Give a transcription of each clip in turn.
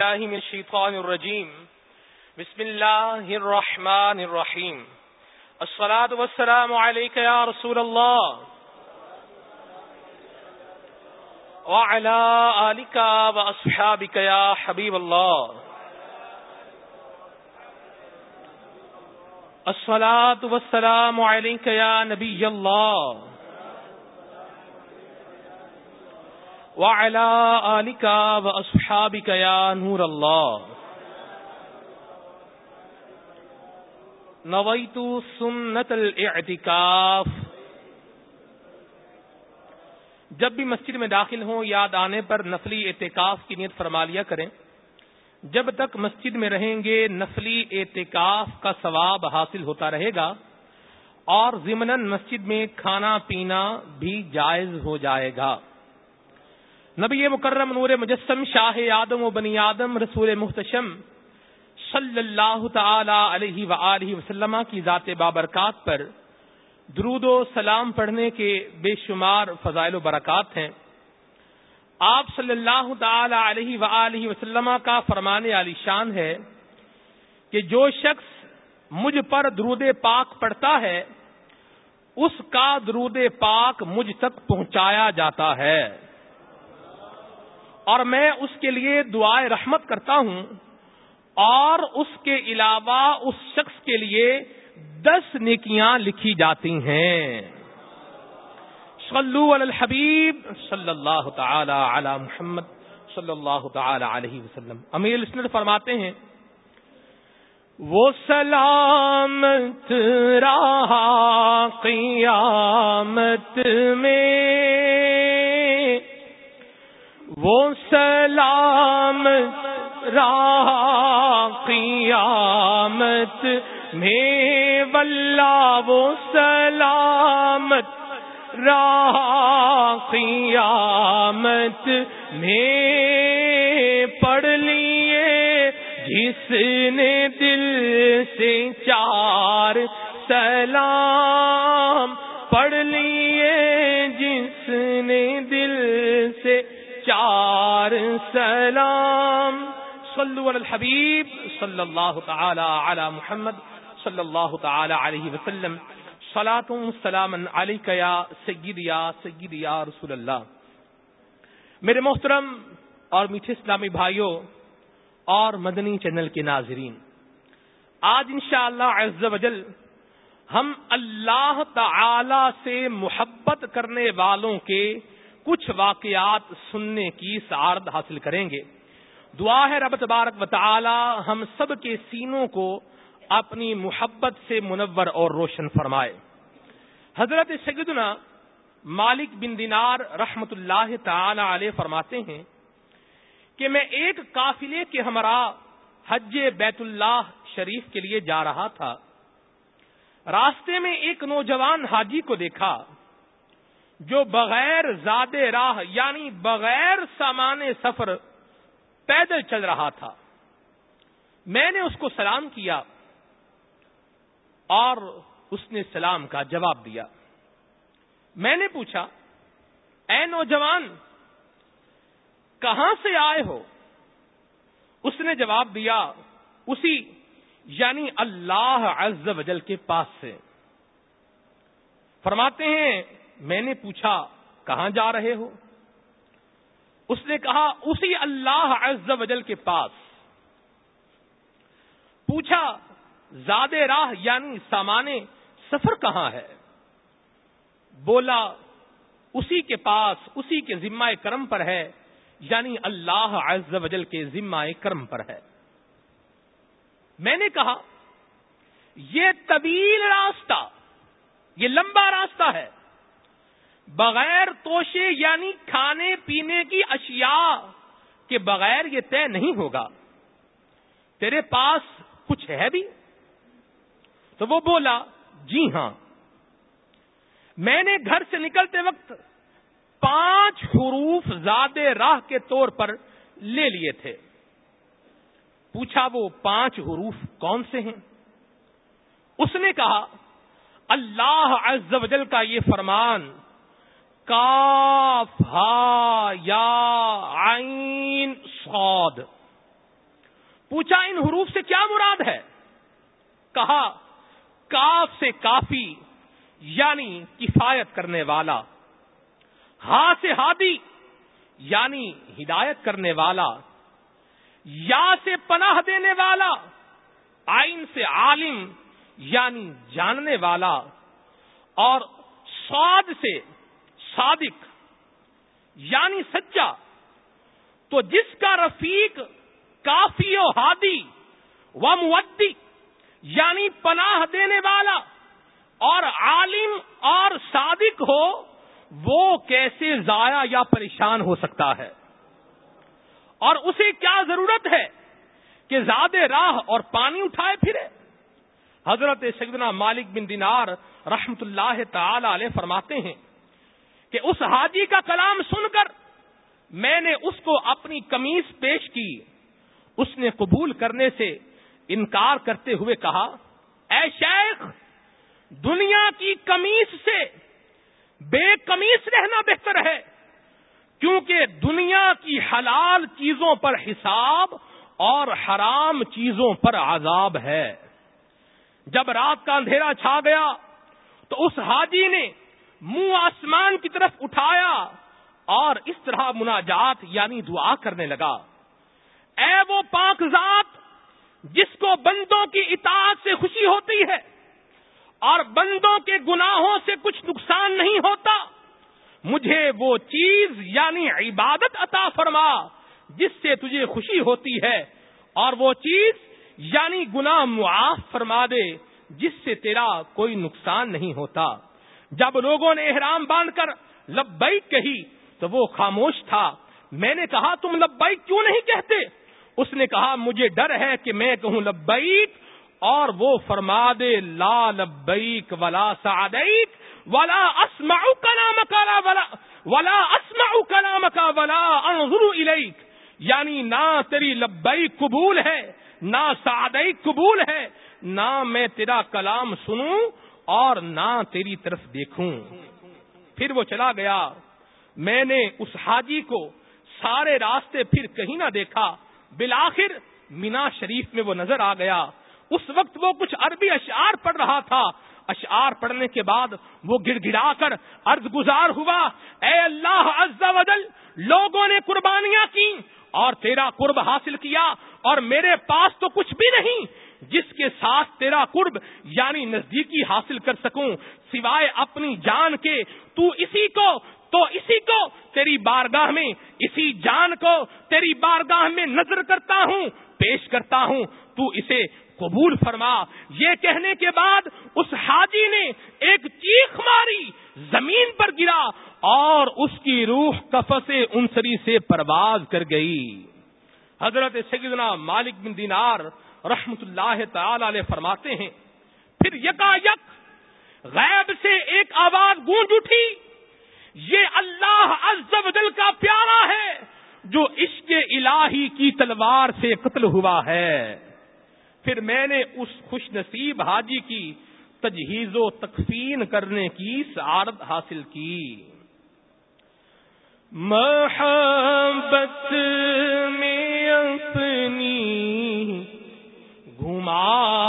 الله من الشيطان الرجيم. بسم الله الرحمن الرحيم. الصلاة والسلام عليك يا رسول الله. وعلى آلك وأصحابك يا حبيب الله. الصلاة والسلام عليك يا نبي الله. وعلى آلك وأصحابك يا نور الله. نويت سنة الاعتكاف. جب بھی مسجد میں داخل ہوں، یاد آنے پر نفلی اعتکاف کی نیت فرما لیا کریں۔ جب تک مسجد میں رہیں گے، نفلی اعتکاف کا ثواب حاصل ہوتا رہے گا اور ضمن مسجد میں کھانا پینا بھی جائز ہو جائے گا۔ نبی مکرم نور مجسم شاہ آدم و بنی آدم رسول محتشم صلی اللہ تعالی علیہ و وسلم کی ذات بابرکات پر درود و سلام پڑھنے کے بے شمار فضائل و برکات ہیں۔ آپ صلی اللہ تعالی علیہ و وسلم کا فرمانے علی شان ہے کہ جو شخص مجھ پر درود پاک پڑھتا ہے، اس کا درود پاک مجھ تک پہنچایا جاتا ہے۔ اور میں اس کے لیے دعائیں رحمت کرتا ہوں اور اس کے علاوہ اس شخص کے لیے دس نیکیاں لکھی جاتی ہیں۔ صلو علی الحبیب، صلی اللہ تعالی علی محمد، صلی اللہ تعالی علیہ وسلم۔ امیر اسنر فرماتے ہیں، وہ سلامت رہا قیامت میں۔ وہ سلام راہ قیامت میں واللہ وہ سلامت راہ قیامت میں پڑھ لیے جس نے دل سے چار سلام پڑھ لیے جس نے دل چار سلام۔ صلو علی الحبیب صلی اللہ تعالی علی محمد صلی اللہ تعالی علیہ وسلم۔ سلاۃ سلام علیکیا سیدیا سیدیا رسول اللہ۔ میرے محترم اور میٹھے اسلامی بھائیوں اور مدنی چینل کے ناظرین، آج انشاءاللہ عز و ہم اللہ تعالی سے محبت کرنے والوں کے کچھ واقعات سننے کی سعارت حاصل کریں گے۔ دعا ہے رب تبارک و تعالی ہم سب کے سینوں کو اپنی محبت سے منور اور روشن فرمائے۔ حضرت سیدنا مالک بن دینار رحمت اللہ تعالی علیہ فرماتے ہیں کہ میں ایک قافلے کے ہمراہ حج بیت اللہ شریف کے لیے جا رہا تھا۔ راستے میں ایک نوجوان حاجی کو دیکھا۔ جو بغیر زاد راہ یعنی بغیر سامان سفر پیدل چل رہا تھا۔ میں نے اس کو سلام کیا اور اس نے سلام کا جواب دیا۔ میں نے پوچھا، اے نوجوان، کہاں سے آئے ہو؟ اس نے جواب دیا، اسی یعنی اللہ عز و جل کے پاس سے۔ فرماتے ہیں میں نے پوچھا، کہاں جا رہے ہو؟ اس نے کہا، اسی اللہ عز و جل کے پاس۔ پوچھا، زاد راہ یعنی سامان سفر کہاں ہے؟ بولا، اسی کے پاس، اسی کے ذمہ کرم پر ہے یعنی اللہ عز و جل کے ذمہ کرم پر ہے۔ میں نے کہا، یہ طویل راستہ، یہ لمبا راستہ ہے۔ بغیر توشے یعنی کھانے پینے کی اشیاء کے بغیر یہ طے نہیں ہوگا۔ تیرے پاس کچھ ہے بھی؟ تو وہ بولا جی ہاں۔ میں نے گھر سے نکلتے وقت پانچ حروف زیادہ راہ کے طور پر لے لیے تھے۔ پوچھا وہ پانچ حروف کون سے ہیں؟ اس نے کہا، اللہ عز و جل کا یہ فرمان کاف، ہا، یا، عین، صاد۔ پوچھا ان حروف سے کیا مراد ہے؟ کہا، کاف سے کافی یعنی کفایت کرنے والا۔ ہا سے ہادی یعنی ہدایت کرنے والا۔ یا سے پناہ دینے والا۔ آئین سے عالم یعنی جاننے والا۔ اور سعد سے صادق یعنی سچا، تو جس کا رفیق کافی و ہادی و مودی یعنی پناہ دینے والا اور عالم اور صادق ہو، وہ کیسے ضائع یا پریشان ہو سکتا ہے؟ اور اسے کیا ضرورت ہے کہ زیادہ راہ اور پانی اٹھائے پھرے؟ حضرت سیدنا مالک بن دینار رحمت اللہ تعالی علیہ فرماتے ہیں کہ اس حاجی کا کلام سن کر میں نے اس کو اپنی کمیز پیش کی۔ اس نے قبول کرنے سے انکار کرتے ہوئے کہا، اے شیخ، دنیا کی کمیز سے بے کمیز رہنا بہتر ہے، کیونکہ دنیا کی حلال چیزوں پر حساب اور حرام چیزوں پر عذاب ہے۔ جب رات کا اندھیرا چھا گیا تو اس حاجی نے منہ آسمان کی طرف اٹھایا اور اس طرح مناجات یعنی دعا کرنے لگا۔ اے وہ پاک ذات جس کو بندوں کی اطاعت سے خوشی ہوتی ہے اور بندوں کے گناہوں سے کچھ نقصان نہیں ہوتا، مجھے وہ چیز یعنی عبادت عطا فرما جس سے تجھے خوشی ہوتی ہے اور وہ چیز یعنی گناہ معاف فرما دے جس سے تیرا کوئی نقصان نہیں ہوتا۔ جب لوگوں نے احرام باندھ کر لبیک کہی تو وہ خاموش تھا۔ میں نے کہا، تم لبیک کیوں نہیں کہتے؟ اس نے کہا، مجھے ڈر ہے کہ میں کہوں لبیک اور وہ فرما دے، لا لبیک ولا سعدیک ولا اسمع کلامک ولا ولا اسمع کلامک ولا انظر الیک۔ یعنی نہ تیری لبیک قبول ہے، نہ سعدی قبول ہے، نہ میں تیرا کلام سنوں اور نہ تیری طرف دیکھوں۔ پھر وہ چلا گیا۔ میں نے اس حاجی کو سارے راستے پھر کہیں نہ دیکھا۔ بالآخر مینا شریف میں وہ نظر آ گیا۔ اس وقت وہ کچھ عربی اشعار پڑھ رہا تھا۔ اشعار پڑھنے کے بعد وہ گڑ گڑا کر ارد گزار ہوا۔ اے اللہ عز و جل، لوگوں نے قربانیاں کی اور تیرا قرب حاصل کیا اور میرے پاس تو کچھ بھی نہیں۔ جس کے ساتھ تیرا قرب یعنی نزدیکی حاصل کر سکوں، سوائے اپنی جان کے، تو اسی کو، تو اسی کو تیری بارگاہ میں، اسی جان کو تیری بارگاہ میں نظر کرتا ہوں، پیش کرتا ہوں۔ تو اسے قبول فرما۔ یہ کہنے کے بعد اس حاجی نے ایک چیخ ماری، زمین پر گرا اور اس کی روح کفس انسری سے پرواز کر گئی۔ حضرت سیدنا مالک بن دینار رحمت اللہ تعالی علیہ فرماتے ہیں، پھر یکا یک غیب سے ایک آواز گونج اٹھی، یہ اللہ عز و جل کا پیارا ہے جو عشق الہی کی تلوار سے قتل ہوا ہے۔ پھر میں نے اس خوش نصیب حاجی کی تجہیز و تکفین کرنے کی سعادت حاصل کی۔ محبت میں اپنی گھمایا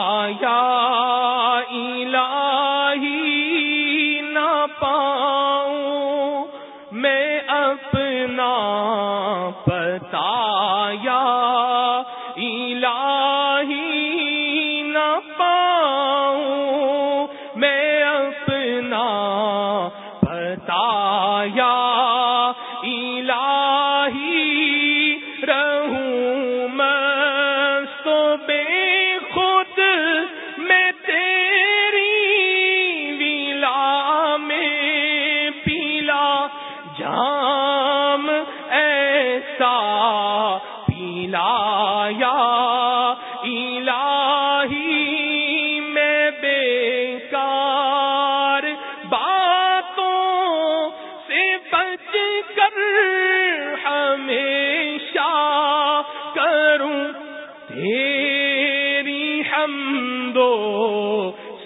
تیری حمدو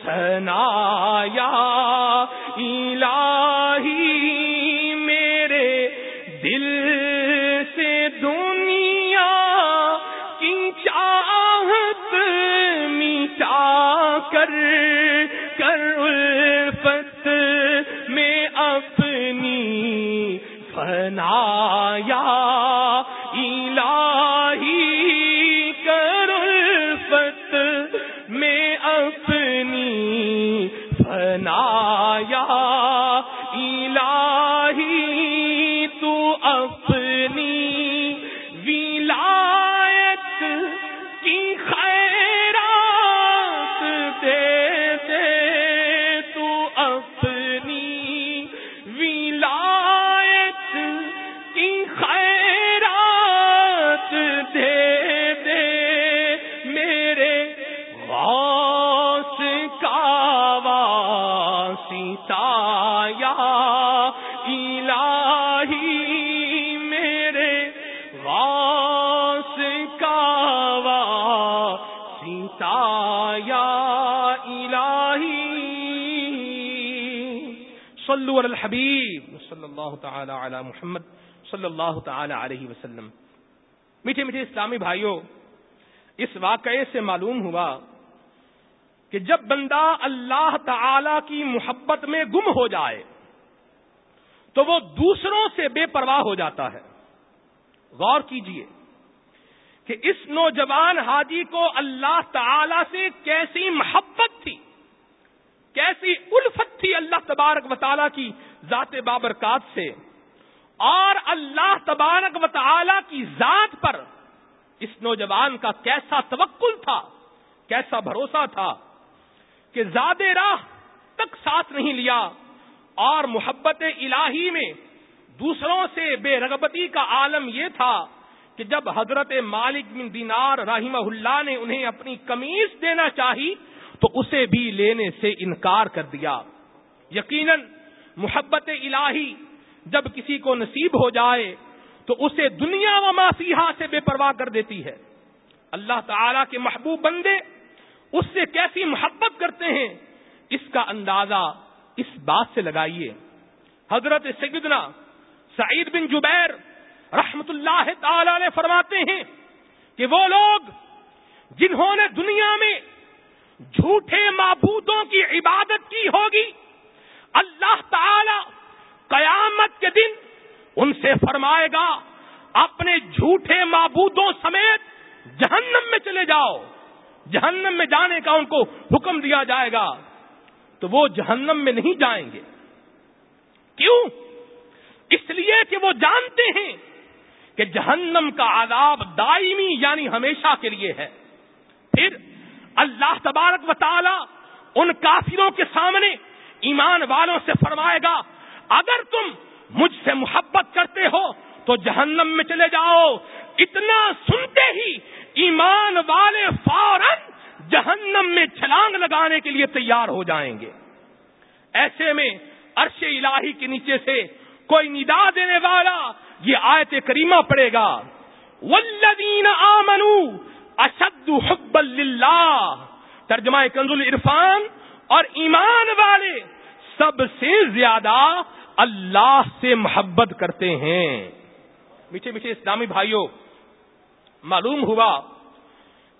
سنایا صلو علی الحبیب صلی اللہ تعالی علی محمد. صلی اللہ تعالی علیہ وسلم. میٹھے میٹھے اسلامی بھائیوں اس واقعے سے معلوم ہوا کہ جب بندہ اللہ تعالی کی محبت میں گم ہو جائے، تو وہ دوسروں سے بے پرواہ ہو جاتا ہے۔ غور کیجیے کہ اس نوجوان حاجی کو اللہ تعالی سے کیسی محبت تھی؟ کیسی الفت تھی اللہ تبارک و تعالی کی ذات بابرکات سے اور اللہ تبارک و تعالی کی ذات پر اس نوجوان کا کیسا توکل تھا، کیسا بھروسہ تھا کہ زیادہ راہ تک ساتھ نہیں لیا اور محبت الہی میں دوسروں سے بے رغبتی کا عالم یہ تھا کہ جب حضرت مالک بن دینار رحمہ اللہ نے انہیں اپنی کمیز دینا چاہی تو اسے بھی لینے سے انکار کر دیا۔ یقیناً محبت الہی جب کسی کو نصیب ہو جائے تو اسے دنیا و ماسیحا سے بے پرواہ کر دیتی ہے۔ اللہ تعالی کے محبوب بندے اس سے کیسی محبت کرتے ہیں؟ اس کا اندازہ اس بات سے لگائیے۔ حضرت سیدنا سعید بن جبیر رحمت اللہ تعالی نے فرماتے ہیں کہ وہ لوگ جنہوں نے دنیا میں جھوٹے معبودوں کی عبادت کی ہوگی۔ اللہ تعالی قیامت کے دن ان سے فرمائے گا، اپنے جھوٹے معبودوں سمیت جہنم میں چلے جاؤ۔ جہنم میں جانے کا ان کو حکم دیا جائے گا۔ تو وہ جہنم میں نہیں جائیں گے۔ کیوں؟ اس لیے کہ وہ جانتے ہیں کہ جہنم کا عذاب دائمی یعنی ہمیشہ کے لیے ہے۔ پھر اللہ تبارک و تعالی ان کافروں کے سامنے ایمان والوں سے فرمائے گا، اگر تم مجھ سے محبت کرتے ہو تو جہنم میں چلے جاؤ۔ اتنا سنتے ہی ایمان والے فوراً جہنم میں چھلانگ لگانے کے لیے تیار ہو جائیں گے۔ ایسے میں عرش الہی کے نیچے سے کوئی ندا دینے والا یہ آیت کریمہ پڑے گا۔ والذین آمنوا اشد حب اللہ ترجمہ کنز العرفان اور ایمان والے سب سے زیادہ اللہ سے محبت کرتے ہیں۔ میٹھے میٹھے اسلامی بھائیوں، معلوم ہوا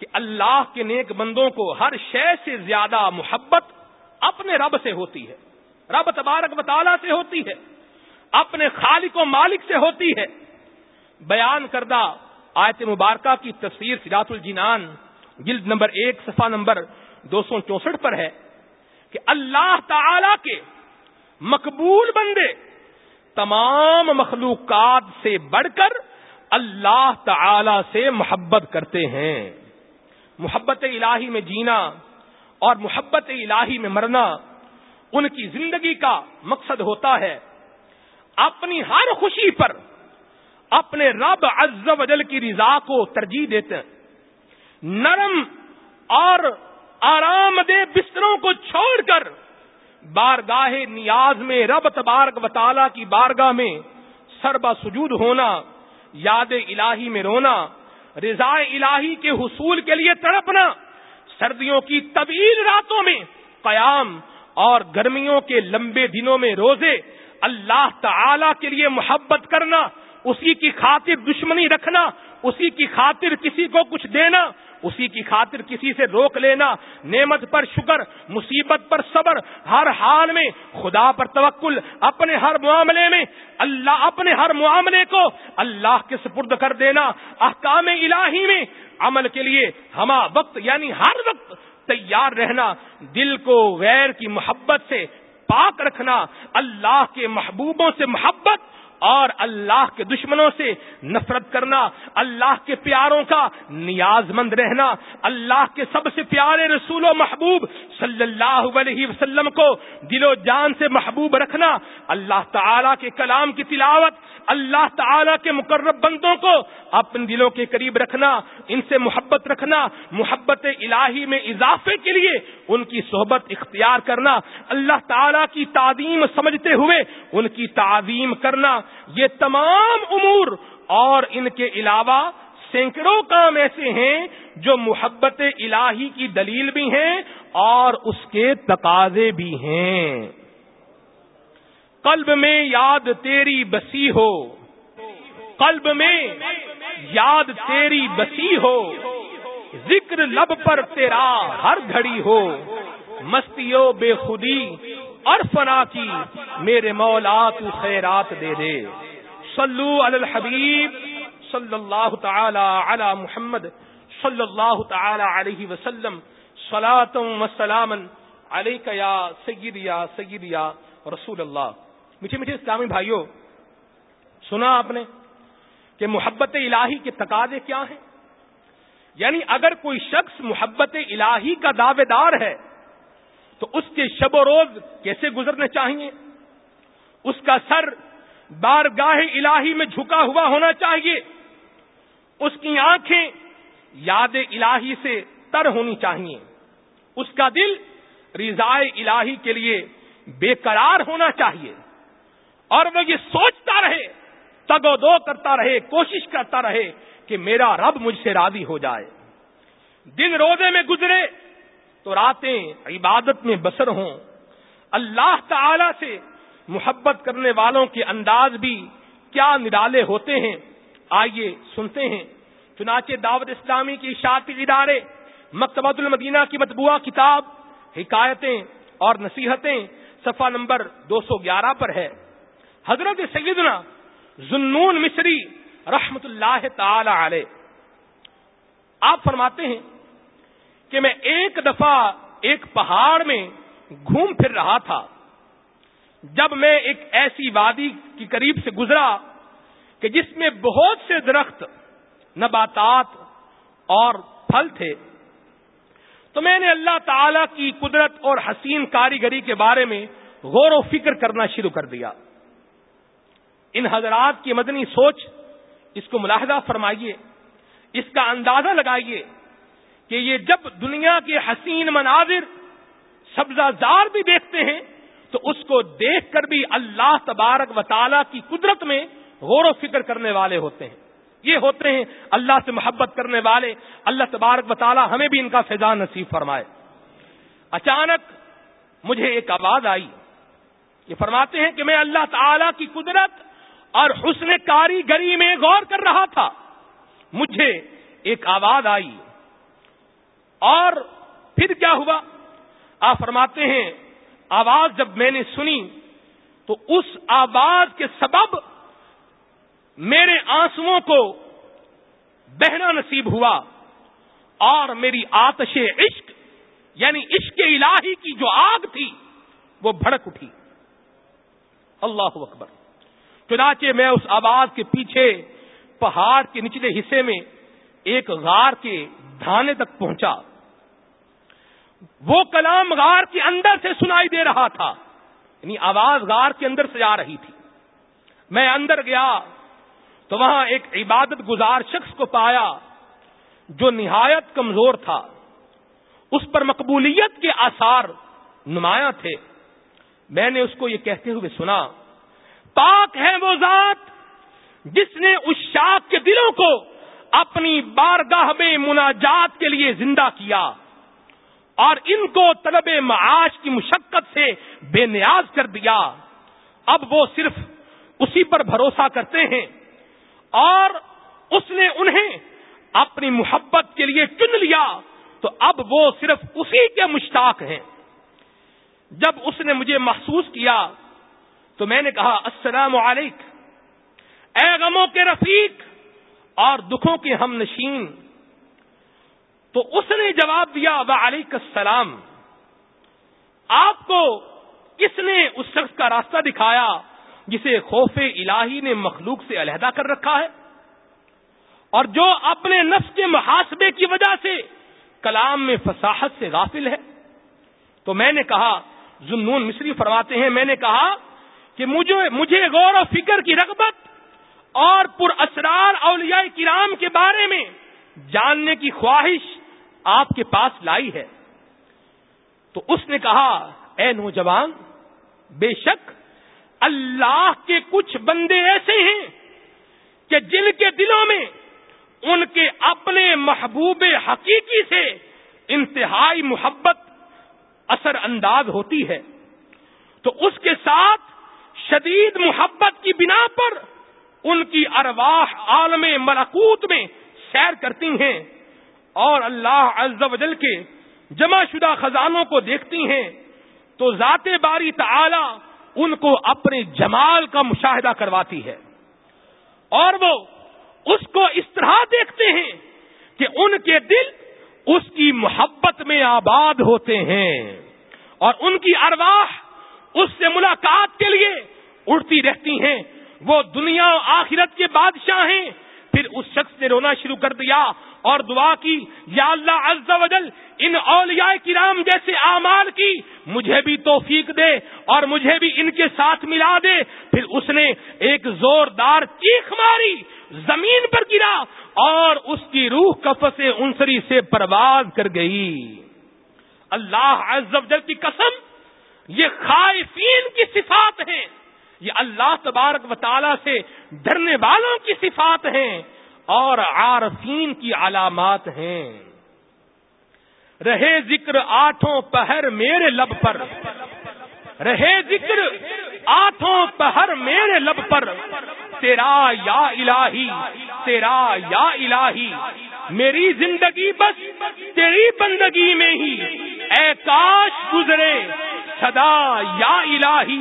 کہ اللہ کے نیک بندوں کو ہر شے سے زیادہ محبت اپنے رب سے ہوتی ہے۔ رب تبارک مطالعہ سے ہوتی ہے، اپنے خالق و مالک سے ہوتی ہے۔ بیان کردہ آیت مبارکہ کی تفسیر سراط الجینان جلد نمبر ایک، صفحہ نمبر دو سو چونسٹھ پر ہے کہ اللہ تعالی کے مقبول بندے تمام مخلوقات سے بڑھ کر اللہ تعالی سے محبت کرتے ہیں۔ محبت الہی میں جینا اور محبت الہی میں مرنا ان کی زندگی کا مقصد ہوتا ہے۔ اپنی ہر خوشی پر اپنے رب عز و جل کی رضا کو ترجیح دیتے ہیں۔ نرم اور آرام دہ بستروں کو چھوڑ کر بارگاہ نیاز میں رب تبارک و تعالی کی بارگاہ میں سربا سجود ہونا، یاد الہی میں رونا، رضا الہی کے حصول کے لیے تڑپنا، سردیوں کی طویل راتوں میں قیام اور گرمیوں کے لمبے دنوں میں روزے، اللہ تعالی کے لیے محبت کرنا اسی کی خاطر دشمنی رکھنا، اسی کی خاطر کسی کو کچھ دینا، اسی کی خاطر کسی سے روک لینا۔ نعمت پر شکر، مصیبت پر صبر، ہر حال میں خدا پر توکل، اپنے ہر معاملے میں، اللہ اپنے ہر معاملے کو اللہ کے سپرد کر دینا۔ احکام الہی میں عمل کے لیے ہما وقت یعنی ہر وقت تیار رہنا۔ دل کو غیر کی محبت سے پاک رکھنا، اللہ کے محبوبوں سے محبت اور اللہ کے دشمنوں سے نفرت کرنا، اللہ کے پیاروں کا نیاز مند رہنا، اللہ کے سب سے پیارے رسول و محبوب صلی اللہ علیہ وسلم کو دل و جان سے محبوب رکھنا، اللہ تعالی کے کلام کی تلاوت، اللہ تعالی کے مقرب بندوں کو اپنے دلوں کے قریب رکھنا، ان سے محبت رکھنا، محبت الہی میں اضافے کے لیے ان کی صحبت اختیار کرنا، اللہ تعالی کی تعظیم سمجھتے ہوئے ان کی تعظیم کرنا یہ تمام امور اور ان کے علاوہ سینکڑوں کام ایسے ہیں جو محبت الہی کی دلیل بھی ہیں اور اس کے تقاضے بھی ہیں۔ قلب میں یاد تیری بسی ہو۔ قلب میں یاد تیری بسی ہو۔ ذکر لب پر تیرا ہر گھڑی ہو۔ مستیو بے خودی اور فنا کی، میرے مولا تو خیرات دے دے۔ صلو علی الحبیب صلی اللہ تعالی علی محمد صلی اللہ تعالی علیہ وسلم۔ سلاتم وسلام علیک یا سید یا سید یا رسول اللہ۔ میٹھے میٹھے اسلامی بھائیوں سنا آپ نے کہ محبت الہی کے تقاضے کیا ہیں؟ یعنی اگر کوئی شخص محبت الہی کا دعوے دار ہے تو اس کے شب و روز کیسے گزرنے چاہیے؟ اس کا سر بارگاہ الہی میں جھکا ہوا ہونا چاہیے۔ اس کی آنکھیں یاد الہی سے تر ہونی چاہیے۔ اس کا دل رضائے الہی کے لیے بے قرار ہونا چاہیے۔ اور وہ یہ سوچتا رہے، تگ و دو کرتا رہے، کوشش کرتا رہے کہ میرا رب مجھ سے راضی ہو جائے۔ دن روزے میں گزرے تو راتیں عبادت میں بسر ہوں۔ اللہ تعالی سے محبت کرنے والوں کے انداز بھی کیا نرالے ہوتے ہیں؟ آئیے سنتے ہیں۔ چنانچہ دعوت اسلامی کی شاطی ادارے، مکتبۃ المدینہ کی مطبوعہ کتاب، حکایتیں اور نصیحتیں صفحہ نمبر دو سو گیارہ پر ہے۔ حضرت سیدنا زنون مصری رحمت اللہ تعالی علیہ۔ آپ فرماتے ہیں کہ میں ایک دفعہ ایک پہاڑ میں گھوم پھر رہا تھا۔ جب میں ایک ایسی وادی کی قریب سے گزرا کہ جس میں بہت سے درخت، نباتات اور پھل تھے، تو میں نے اللہ تعالی کی قدرت اور حسین کاریگری کے بارے میں غور و فکر کرنا شروع کر دیا۔ ان حضرات کی مدنی سوچ، اس کو ملاحظہ فرمائیے، اس کا اندازہ لگائیے کہ یہ جب دنیا کے حسین مناظر سبزہ زار بھی دیکھتے ہیں، تو اس کو دیکھ کر بھی اللہ تبارک و تعالی کی قدرت میں غور و فکر کرنے والے ہوتے ہیں۔ یہ ہوتے ہیں اللہ سے محبت کرنے والے۔ اللہ تبارک و تعالی ہمیں بھی ان کا فیضان نصیب فرمائے۔ اچانک مجھے ایک آواز آئی۔ یہ فرماتے ہیں کہ میں اللہ تعالی کی قدرت اور حسن کاریگری میں غور کر رہا تھا۔ مجھے ایک آواز آئی۔ اور پھر کیا ہوا؟ آپ فرماتے ہیں، آواز جب میں نے سنی تو اس آواز کے سبب میرے آنسو کو بہنا نصیب ہوا اور میری آتش عشق یعنی عشق الہی کی جو آگ تھی، وہ بھڑک اٹھی۔ اللہ اکبر۔ چنانچہ میں اس آواز کے پیچھے پہاڑ کے نچلے حصے میں ایک غار کے دھانے تک پہنچا۔ وہ کلام غار کے اندر سے سنائی دے رہا تھا۔ یعنی آواز غار کے اندر سے آ رہی تھی۔ میں اندر گیا تو وہاں ایک عبادت گزار شخص کو پایا جو نہایت کمزور تھا۔ اس پر مقبولیت کے آثار نمایاں تھے۔ میں نے اس کو یہ کہتے ہوئے سنا، پاک ہے وہ ذات جس نے اس شاخ کے دلوں کو اپنی بارگاہ میں مناجات کے لیے زندہ کیا۔ اور ان کو طلب معاش کی مشقت سے بے نیاز کر دیا۔ اب وہ صرف اسی پر بھروسہ کرتے ہیں اور اس نے انہیں اپنی محبت کے لیے چن لیا۔ تو اب وہ صرف اسی کے مشتاق ہیں۔ جب اس نے مجھے محسوس کیا تو میں نے کہا، السلام علیکم اے غموں کے رفیق اور دکھوں کے ہم نشین تو اس نے جواب دیا وعلیک السلام۔ آپ کو کس نے اس شخص کا راستہ دکھایا جسے خوف الہی نے مخلوق سے علیحدہ کر رکھا ہے؟ اور جو اپنے نفس کے محاسبے کی وجہ سے کلام میں فصاحت سے غافل ہے؟ تو میں نے کہا، جنون مصری فرماتے ہیں، میں نے کہا کہ مجھے مجھے غور و فکر کی رغبت اور پر اسرار اولیاء کرام کے بارے میں جاننے کی خواہش آپ کے پاس لائی ہے۔ تو اس نے کہا، اے نوجوان، بے شک اللہ کے کچھ بندے ایسے ہیں کہ جن کے دلوں میں ان کے اپنے محبوب حقیقی سے انتہائی محبت اثر انداز ہوتی ہے۔ تو اس کے ساتھ شدید محبت کی بنا پر ان کی ارواح عالم ملکوت میں سیر کرتی ہیں۔ اور اللہ عز و جل کے جمع شدہ خزانوں کو دیکھتی ہیں، تو ذات باری تعالی ان کو اپنے جمال کا مشاہدہ کرواتی ہے۔ اور وہ اس کو اس طرح دیکھتے ہیں کہ ان کے دل اس کی محبت میں آباد ہوتے ہیں اور ان کی ارواح اس سے ملاقات کے لیے اڑتی رہتی ہیں۔ وہ دنیا و آخرت کے بادشاہ ہیں۔ پھر اس شخص نے رونا شروع کر دیا۔ اور دعا کی، یا اللہ عز و جل ان اولیاء کرام جیسے اعمال کی، مجھے بھی توفیق دے اور مجھے بھی ان کے ساتھ ملا دے۔ پھر اس نے ایک زوردار چیخ ماری، زمین پر گرا اور اس کی روح کف سے انسری سے پرواز کر گئی۔ اللہ عز و جل کی قسم، یہ خائفین کی صفات ہیں۔ یہ اللہ تبارک و تعالی سے ڈرنے والوں کی صفات ہیں۔ اور عارفین کی علامات ہیں۔ رہے ذکر آٹھوں پہر میرے لب پر۔ رہے ذکر آٹھوں پہر میرے لب پر۔ تیرا یا الہی، تیرا یا الہی۔ میری زندگی بس تیری بندگی میں ہی۔ اے کاش گزرے، صدا یا الہی،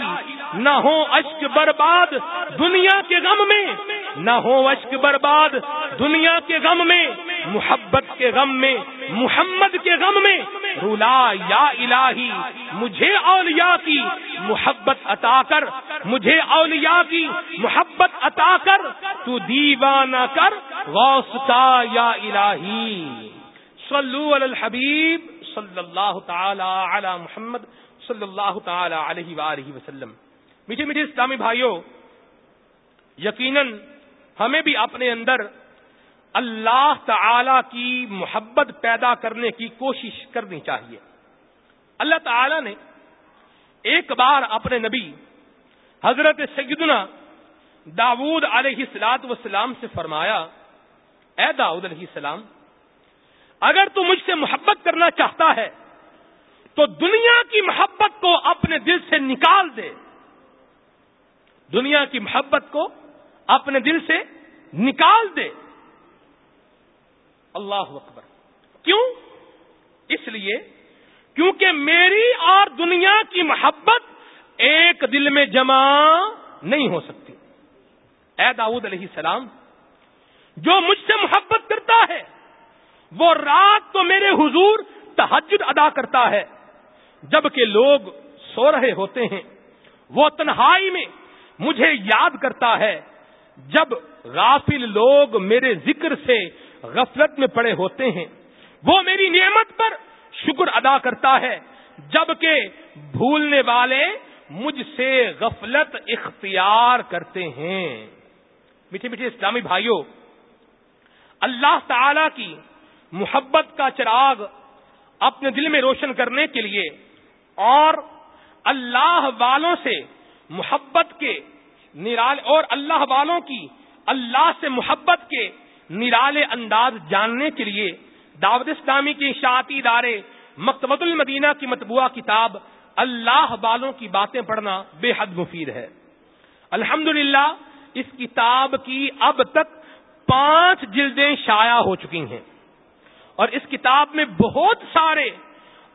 نہ ہو اشک برباد دنیا کے غم میں۔ نہ ہو اشک برباد دنیا کے غم میں۔ محبت کے غم میں، محمد کے غم میں۔ رولا یا الہی، مجھے اولیاء کی محبت عطا کر۔ مجھے اولیاء کی محبت عطا کر۔ تو دیوانہ کر، غوث کا یا الہی صلو علی الحبیب صلی اللہ تعالی علی محمد صلی اللہ تعالی علیہ وآلہ وسلم۔ میٹھے میٹھے اسلامی بھائیوں، یقیناً ہمیں بھی اپنے اندر اللہ تعالی کی محبت پیدا کرنے کی کوشش کرنی چاہیے۔ اللہ تعالی نے ایک بار اپنے نبی حضرت سیدنا داود علیہ السلاط وسلام سے فرمایا اے داود علیہ السلام، اگر تو مجھ سے محبت کرنا چاہتا ہے، تو دنیا کی محبت کو اپنے دل سے نکال دے۔ دنیا کی محبت کو اپنے دل سے نکال دے۔ اللہ اکبر۔ کیوں؟ اس لیے کیونکہ میری اور دنیا کی محبت ایک دل میں جمع نہیں ہو سکتی۔ اے داود علیہ السلام جو مجھ سے محبت کرتا ہے، وہ رات تو میرے حضور تحجد ادا کرتا ہے۔ جبکہ لوگ سو رہے ہوتے ہیں، وہ تنہائی میں مجھے یاد کرتا ہے۔ جب غافل لوگ میرے ذکر سے غفلت میں پڑے ہوتے ہیں، وہ میری نعمت پر شکر ادا کرتا ہے۔ جبکہ بھولنے والے مجھ سے غفلت اختیار کرتے ہیں۔ میٹھے میٹھے اسلامی بھائیوں اللہ تعالی کی محبت کا چراغ اپنے دل میں روشن کرنے کے لیے اور اللہ والوں سے محبت کے نرال اور اللہ والوں کی اللہ سے محبت کے نرالے انداز جاننے کے لیے دعوت اسلامی کے اشاعتی ادارے مکتبۃ المدینہ کی مطبوعہ کتاب اللہ والوں کی باتیں پڑھنا بے حد مفید ہے۔ الحمد اس کتاب کی اب تک پانچ جلدیں شائع ہو چکی ہیں۔ اور اس کتاب میں بہت سارے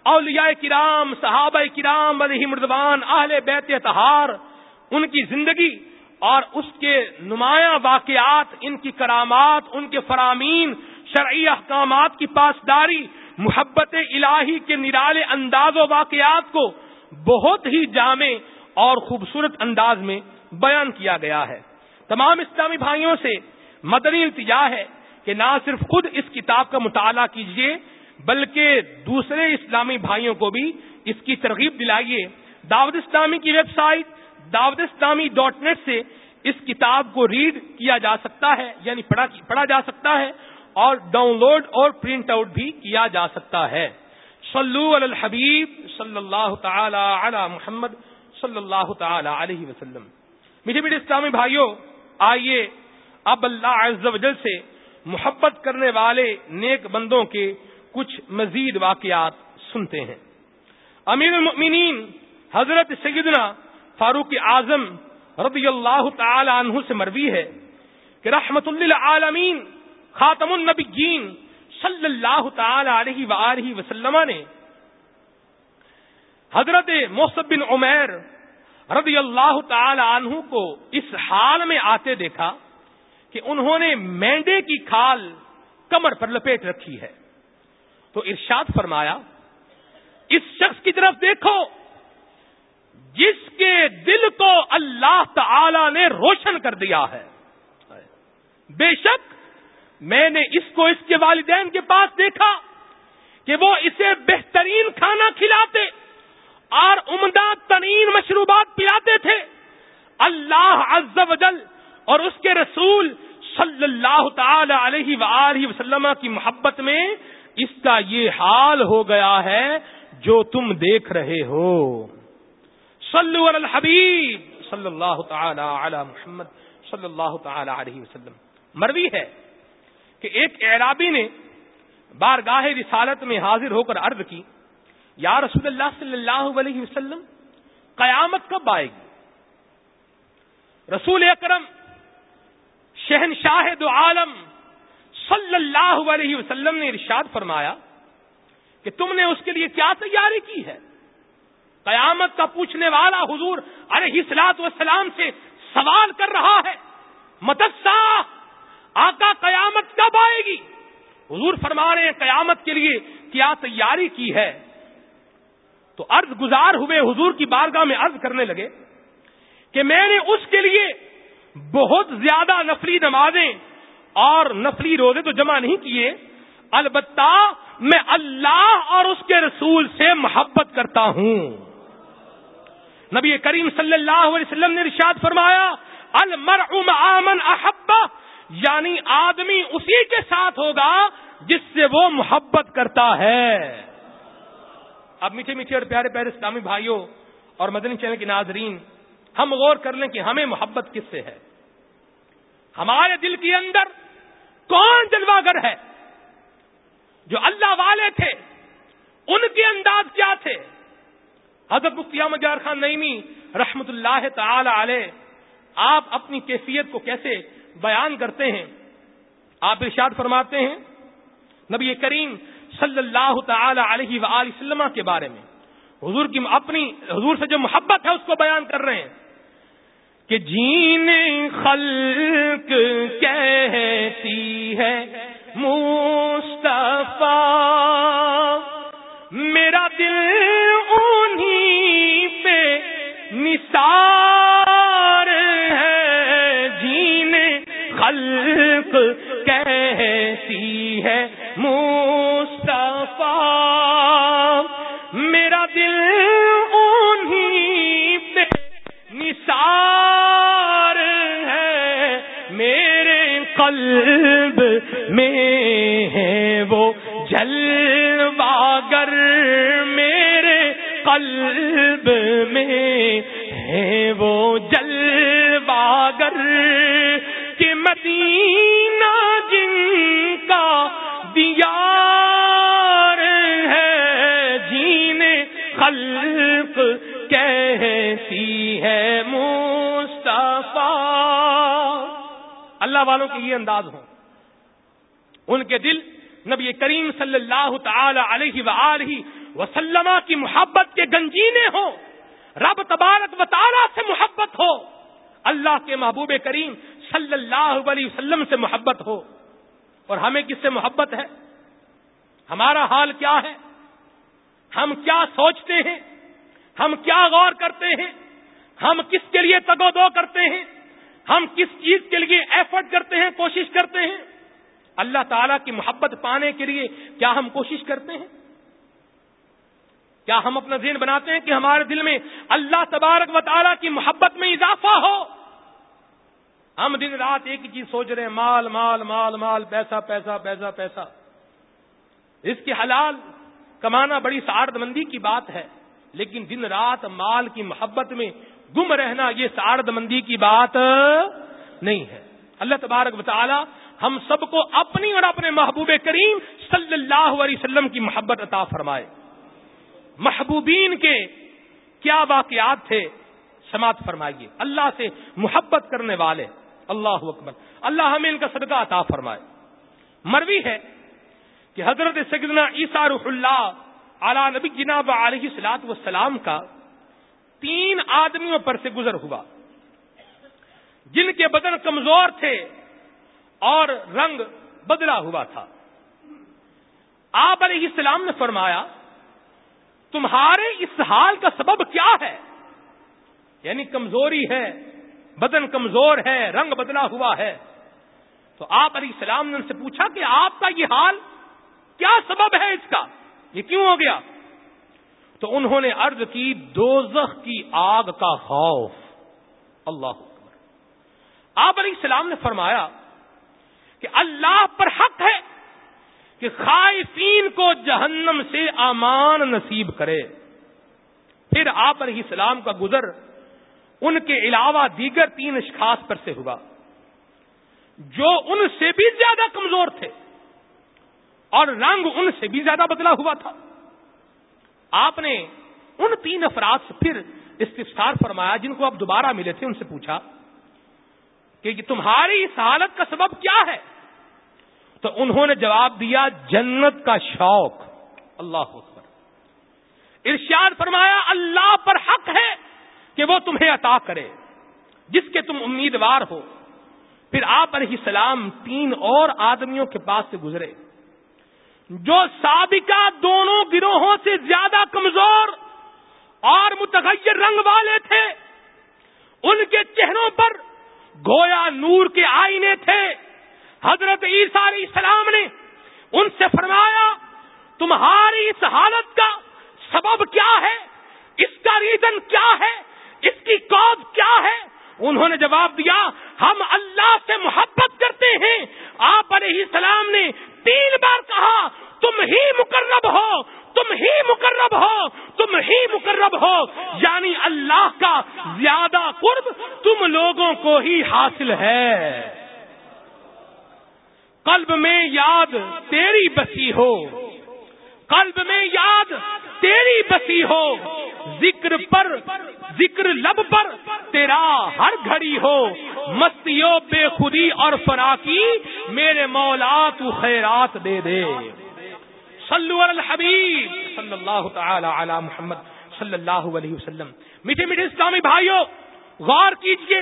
اولیاء کرام، صحابہ کرام علیہ مردوان، اہل بیت اتہار ان کی زندگی اور اس کے نمایاں واقعات، ان کی کرامات، ان کے فرامین، شرعی احکامات کی پاسداری، محبت الہی کے نرالے انداز و واقعات کو بہت ہی جامع اور خوبصورت انداز میں بیان کیا گیا ہے۔ تمام اسلامی بھائیوں سے مدنی التجا ہے کہ نہ صرف خود اس کتاب کا مطالعہ کیجیے بلکہ دوسرے اسلامی بھائیوں کو بھی اس کی ترغیب دلائیے۔ دعوت اسلامی کی ویب سائٹ دعوت اسلامی ڈاٹ نیٹ سے اس کتاب کو ریڈ کیا جا سکتا ہے یعنی پڑھا جا سکتا ہے اور ڈاؤن لوڈ اور پرنٹ آؤٹ بھی کیا جا سکتا ہے۔ صلو علی الحبیب صلی اللہ تعالی علی محمد صلی اللہ تعالی علیہ وسلم۔ میٹھے میٹھے اسلامی بھائیوں، آئیے اب اللہ عز و جل سے محبت کرنے والے نیک بندوں کے کچھ مزید واقعات سنتے ہیں۔ امیر المؤمنین حضرت سیدنا فاروق اعظم رضی اللہ تعالی عنہ سے مروی ہے کہ رحمت اللہ عالمین خاتم النبیین صلی اللہ تعالی علیہ وآلہ وسلم نے حضرت موسب بن عمیر رضی اللہ تعالی عنہ کو اس حال میں آتے دیکھا کہ انہوں نے مینڈے کی کھال کمر پر لپیٹ رکھی ہے۔ تو ارشاد فرمایا، اس شخص کی طرف دیکھو، جس کے دل کو اللہ تعالی نے روشن کر دیا ہے۔ بے شک، میں نے اس کو اس کے والدین کے پاس دیکھا کہ وہ اسے بہترین کھانا کھلاتے اور عمدہ ترین مشروبات پلاتے تھے۔ اللہ عز و جل اور اس کے رسول صلی اللہ تعالی علیہ وآلہ وسلم کی محبت میں اس کا یہ حال ہو گیا ہے جو تم دیکھ رہے ہو۔ صلو علی الحبیب صلی اللہ تعالی علی محمد صلی اللہ تعالی علیہ وسلم۔ مروی ہے کہ ایک اعرابی نے بارگاہ رسالت میں حاضر ہو کر عرض کی، یا رسول اللہ صلی اللہ علیہ وسلم، قیامت کب آئے گی؟ رسول اکرم شہنشاہ دو عالم صلی اللہ علیہ وسلم نے ارشاد فرمایا کہ تم نے اس کے لیے کیا تیاری کی ہے؟ قیامت کا پوچھنے والا حضور علیہ سلاط وسلام سے سوال کر رہا ہے مدسا آقا قیامت کب آئے گی؟ حضور فرما رہے ہیں، قیامت کے لیے کیا تیاری کی ہے؟ تو عرض گزار ہوئے، حضور کی بارگاہ میں عرض کرنے لگے کہ میں نے اس کے لیے بہت زیادہ نفلی نمازیں اور نفلی روزے تو جمع نہیں کیے، البتہ میں اللہ اور اس کے رسول سے محبت کرتا ہوں۔ نبی کریم صلی اللہ علیہ وسلم نے ارشاد فرمایا آمن احبا یعنی آدمی اسی کے ساتھ ہوگا جس سے وہ محبت کرتا ہے۔ اب میٹھے میٹھے اور پیارے پیارے اسلامی بھائیوں اور مدنی چینل کے ناظرین، ہم غور کر لیں کہ ہمیں محبت کس سے ہے؟ ہمارے دل کے اندر کون جلوہ گر ہے؟ جو اللہ والے تھے، ان کے انداز کیا تھے؟ حضرت مجار خان نئیمی رحمت اللہ تعالی علیہ، آپ اپنی کیفیت کو کیسے بیان کرتے ہیں؟ آپ ارشاد فرماتے ہیں، نبی کریم صلی اللہ تعالی علیہ وآلہ وسلم کے بارے میں۔ حضور کی اپنی، حضور سے جو محبت ہے، اس کو بیان کر رہے ہیں۔ کہ جین خلق کہتی ہے مصطفیٰ کہ مدینہ جن کا دیار ہے، جین خلق کہتی ہے مصطفیٰ۔ اللہ والوں کے یہ انداز ہوں۔ ان کے دل نبی کریم صلی اللہ تعالی علیہ وآلہ وسلم کی محبت کے گنجینے ہوں۔ رب تبارک و تعالی سے محبت ہو۔ اللہ کے محبوب کریم صلی اللہ علیہ وسلم سے محبت ہو اور ہمیں کس سے محبت ہے؟ ہمارا حال کیا ہے؟ ہم کیا سوچتے ہیں؟ ہم کیا غور کرتے ہیں؟ ہم کس کے لیے تگو دو کرتے ہیں؟ ہم کس چیز کے لیے ایفرٹ کرتے ہیں، کوشش کرتے ہیں؟ اللہ تعالی کی محبت پانے کے لیے کیا ہم کوشش کرتے ہیں؟ کیا ہم اپنا ذہن بناتے ہیں کہ ہمارے دل میں اللہ تبارک و تعالیٰ کی محبت میں اضافہ ہو؟ ہم دن رات ایک ہی چیز سوچ رہے ہیں، مال مال مال مال، پیسہ پیسہ پیسہ پیسہ۔ اس کی حلال کمانا بڑی سعارت مندی کی بات ہے، لیکن دن رات مال کی محبت میں گم رہنا یہ سعارت مندی کی بات نہیں ہے۔ اللہ تبارک تعالی ہم سب کو اپنی اور اپنے محبوب کریم صلی اللہ علیہ وسلم کی محبت عطا فرمائے۔ محبوبین کے کیا واقعات تھے؟ سماعت فرمائیے۔ اللہ سے محبت کرنے والے۔ اللہ اکبر۔ اللہ ہمیں ان کا صدقہ عطا فرمائے۔ مروی ہے کہ حضرت سیدنا عیسیٰ رح اللہ اعلی نبی جناب علیہ سلاط وسلام کا تین آدمیوں پر سے گزر ہوا۔ جن کے بدن کمزور تھے اور رنگ بدلا ہوا تھا۔ آپ علیہ السلام نے فرمایا، تمہارے اس حال کا سبب کیا ہے؟ یعنی کمزوری ہے بدن کمزور ہے، رنگ بدلا ہوا ہے۔ تو آپ علیہ السلام نے ان سے پوچھا کہ آپ کا یہ حال کیا سبب ہے اس کا؟ یہ کیوں ہو گیا؟ تو انہوں نے عرض کی، دوزخ کی آگ کا خوف۔ اللہ آپ علیہ السلام نے فرمایا کہ اللہ پر حق ہے کہ خائفین کو جہنم سے امان نصیب کرے۔ پھر آپ علیہ السلام کا گزر ان کے علاوہ دیگر تین اشخاص پر سے ہوا۔ جو ان سے بھی زیادہ کمزور تھے اور رنگ ان سے بھی زیادہ بدلا ہوا تھا۔ آپ نے ان تین افراد سے پھر استفسار فرمایا جن کو آپ دوبارہ ملے تھے، ان سے پوچھا کہ تمہاری اس حالت کا سبب کیا ہے؟ تو انہوں نے جواب دیا، جنت کا شوق۔ اللہ اکبر۔ ارشاد فرمایا، اللہ پر حق ہے۔ کہ وہ تمہیں عطا کرے، جس کے تم امیدوار ہو۔ پھر آپ علیہ السلام تین اور آدمیوں کے پاس سے گزرے۔ جو سابقہ دونوں گروہوں سے زیادہ کمزور اور متغیر رنگ والے تھے، ان کے چہروں پر گویا نور کے آئینے تھے۔ حضرت عیسیٰ علیہ السلام نے ان سے فرمایا، تمہاری اس حالت کا سبب کیا ہے؟ اس کا ریزن کیا ہے؟ اس کی کوز کیا ہے؟ انہوں نے جواب دیا، ہم اللہ سے محبت کرتے ہیں۔ آپ علیہ السلام نے تین بار کہا، تم ہی مقرب ہو، تم ہی مقرب ہو، تم ہی مقرب ہو۔ یعنی اللہ کا زیادہ قرب تم لوگوں کو ہی حاصل ہے۔ قلب میں یاد تیری بسی ہو۔ قلب میں یاد، تیری بسی ہو، ذکر پر، ذکر لب پر، تیرا ہر گھڑی ہو۔ مستیوں بے خودی اور فراقی، میرے مولا تو خیرات دے دے۔ صلو علی الحبیب، صلی اللہ تعالی علی محمد صلی اللہ علیہ وسلم۔ میٹھے میٹھے اسلامی بھائیوں، غور کیجیے،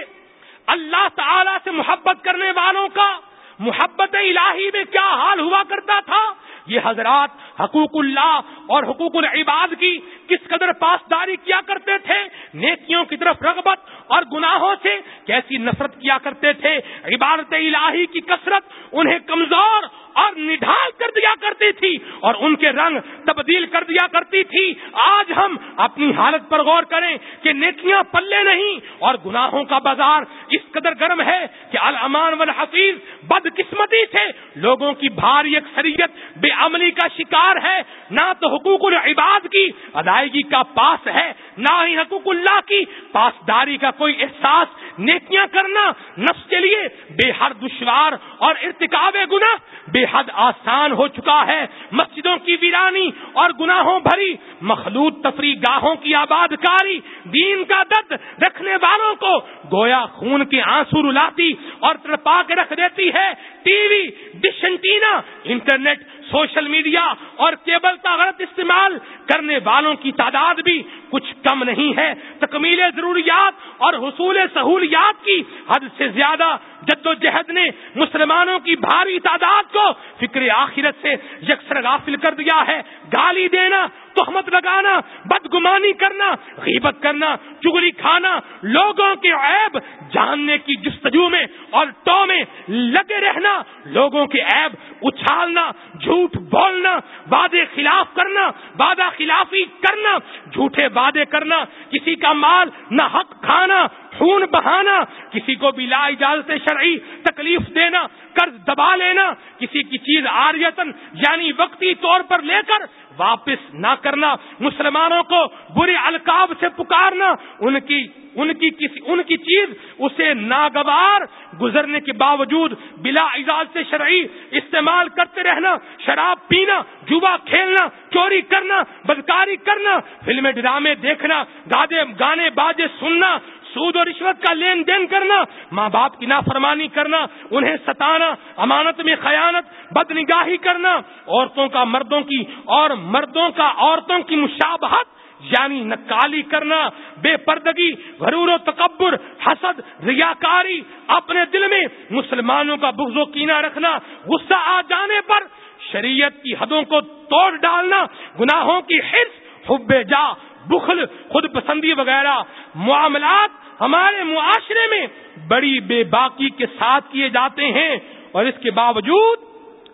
اللہ تعالی سے محبت کرنے والوں کا محبت الہی میں کیا حال ہوا کرتا تھا؟ یہ حضرات حقوق اللہ اور حقوق العباد کی کس قدر پاسداری کیا کرتے تھے؟ نیکیوں کی طرف رغبت اور گناہوں سے کیسی نفرت کیا کرتے تھے؟ عبادت الہی کی کثرت انہیں کمزور اور نڈھال کر دیا کرتی تھی اور ان کے رنگ تبدیل کر دیا کرتی تھی۔ آج ہم اپنی حالت پر غور کریں کہ نیکیاں پلے نہیں اور گناہوں کا بازار اس قدر گرم ہے کہ الامان والحفیظ بد قسمتی سے لوگوں کی بھاری اکثریت بے عملی کا شکار ہے، نہ تو حقوق العباد کی ادائیگی کا پاس ہے، نہ ہی حقوق اللہ کی۔ پاسداری کا کوئی احساس، نیکیاں کرنا نفس کے لیے بے حد دشوار اور ارتکاب گنا بے حد آسان ہو چکا ہے۔ مسجدوں کی ویرانی اور گناہوں بھری، مخلوط تفریح گاہوں کی آباد کاری دین کا درد رکھنے والوں کو گویا خون کے آنسو رلاتی اور تڑپا کے رکھ دیتی ہے۔ TV, dish antenna internet social media اور کیبل کا غلط استعمال کرنے والوں کی تعداد بھی کچھ کم نہیں ہے۔ تکمیل ضروریات اور حصول سہولیات کی حد سے زیادہ جد و جہد نے مسلمانوں کی بھاری تعداد کو فکر آخرت سے یکسر غافل کر دیا ہے۔ گالی دینا، تہمت لگانا، بدگمانی کرنا، غیبت کرنا، چگلی کھانا، لوگوں کے عیب جاننے کی جستجو میں اور ٹو میں لگے رہنا، لوگوں کے عیب اچھالنا، جھوٹ بولنا، وعدے خلاف کرنا، وعدہ خلافی کرنا، جھوٹے وعدے کرنا، کسی کا مال نہ حق کھانا خون بہانا، کسی کو بھی لا اجازت شرعی تکلیف دینا، قرض دبا لینا، کسی کی چیز آریتن یعنی وقتی طور پر لے کر واپس نہ کرنا، مسلمانوں کو برے القاب سے پکارنا، ان کی ان کی کسی، ان کی چیز اسے ناگوار گزرنے کے باوجود بلا اجازت شرعی استعمال کرتے رہنا، شراب پینا، جوا کھیلنا، چوری کرنا، بدکاری کرنا، فلمیں، ڈرامے دیکھنا گانے گانے، بازے سننا سود و رشوت کا لین دین کرنا، ماں باپ کی نافرمانی کرنا، انہیں ستانا، امانت میں خیانت بد نگاہی کرنا، عورتوں کا مردوں کی اور مردوں کا عورتوں کی مشابہت یعنی نکالی کرنا، بے پردگی، غرور و تکبر، حسد، ریاکاری، اپنے دل میں مسلمانوں کا بغض و کینا رکھنا، غصہ آ جانے پر شریعت کی حدوں کو توڑ ڈالنا، گناہوں کی حص حب جا بخل، خود پسندی وغیرہ معاملات ہمارے معاشرے میں بڑی بے باقی کے ساتھ کیے جاتے ہیں اور اس کے باوجود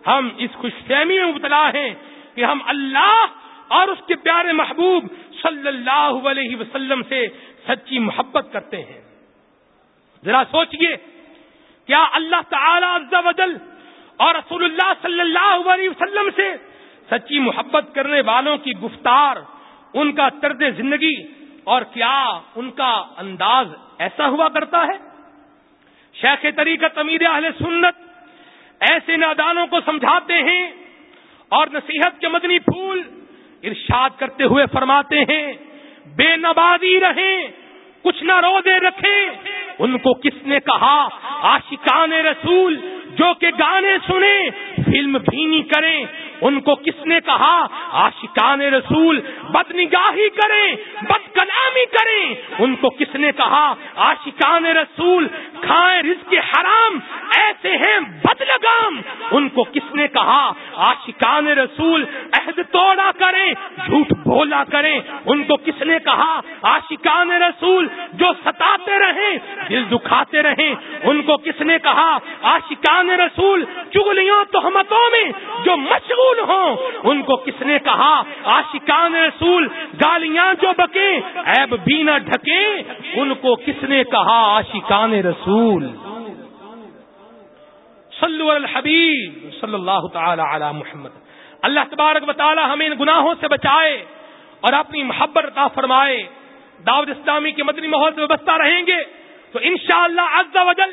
ہم اس خوش فہمی میں مبتلا ہیں کہ ہم اللہ اور اس کے پیارے محبوب صلی اللہ علیہ وسلم سے سچی محبت کرتے ہیں۔ ذرا سوچئے، کیا اللہ تعالی عز و جل اور رسول اللہ صلی اللہ علیہ وسلم سے سچی محبت کرنے والوں کی گفتار ان کا طرز زندگی اور کیا ان کا انداز ایسا ہوا کرتا ہے؟ شیخ طریقت امیر اہل سنت ایسے نادانوں کو سمجھاتے ہیں اور نصیحت کے مدنی پھول ارشاد کرتے ہوئے فرماتے ہیں، بے نبازی رہیں، کچھ نہ رو دے رکھیں۔ ان کو کس نے کہا؟ آشکان رسول جو کہ گانے سنیں، فلم بھینی کریں۔ ان کو کس نے کہا؟ آشکان رسول بد نگاہی کریں بد کلامی کریں۔ ان کو کس نے کہا؟ آشکان رسول، کھائیں رزق حرام ایسے ہیں بد لگام ان کو کس نے کہا؟ آشکان رسول، عہد توڑا کریں، جھوٹ بولا کریں۔ ان کو کس نے کہا؟ آشکان رسول جو ستاتے رہیں، دل دکھاتے رہیں۔ ان کو کس نے کہا؟ آشکان رسول چگلیوں تہمتوں میں جو مشغول ہوں۔ ان کو کس نے کہا؟ آشکان رسول گالیاں جو بکے ایب بھی نہ ڈھکے ان کو کس نے کہا؟ آشکان رسول۔ صلو علی الحبیب صلی اللہ تعالی علی محمد۔ اللہ تبارک و تعالی ہمیں ان گناہوں سے بچائے اور اپنی محبت عطا فرمائے۔ دعوت اسلامی کے مدنی ماحول سے وابستہ رہیں گے تو انشاءاللہ شاء اللہ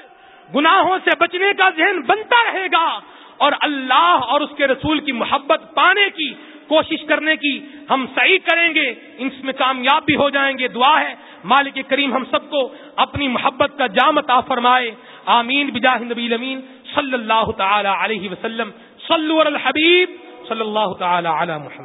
گناہوں سے بچنے کا ذہن بنتا رہے گا اور اللہ اور اس کے رسول کی محبت پانے کی کوشش کرنے کی ہم صحیح کریں گے۔ اس میں کامیاب بھی ہو جائیں گے۔ دعا ہے۔ مالک کریم ہم سب کو اپنی محبت کا جام عطا فرمائے۔ آمین۔ بجاہ نبی امین صلی اللہ تعالی علیہ وسلم. صلو علی الحبیب صلی اللہ تعالی علی محمد.